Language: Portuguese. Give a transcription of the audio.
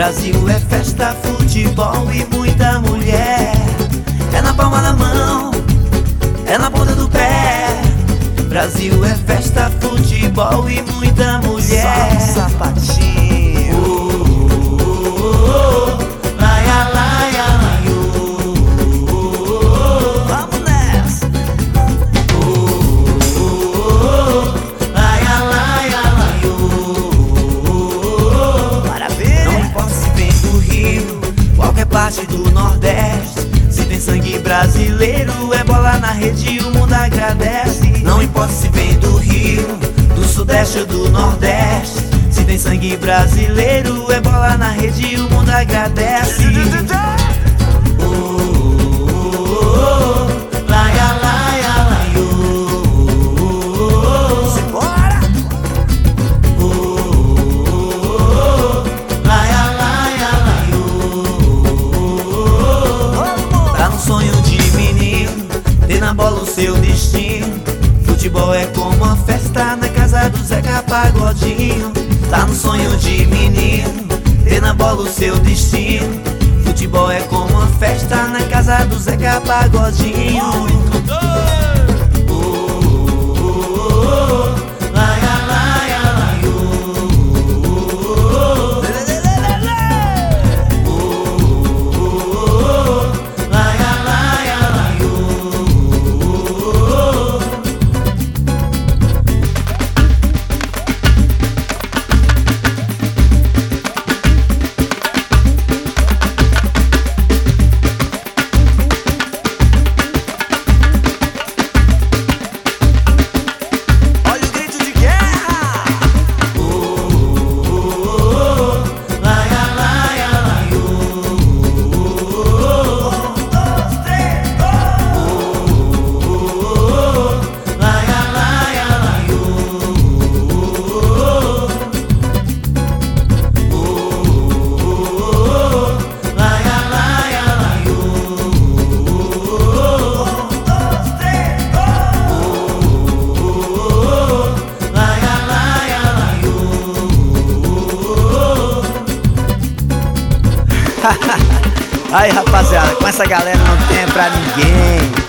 é festa, futebol e muita mulher. É na palma da mão, é na ponta do pé. Brasil é festa, futebol e muita mulher. Só sapatinho. Parte do Nordeste. Se tem sangue brasileiro, é bola na rede, o mundo agradece. Não importa se vem do Rio, do Sudeste ou do Nordeste. Se tem sangue brasileiro, é bola na rede, o mundo agradece. Futebol é como uma festa na casa do Zeca Pagodinho. Tá no sonho de menino, ter na bola o seu destino. Futebol é como uma festa na casa do Zeca Pagodinho. Aí, rapaziada, com essa galera não tem pra ninguém.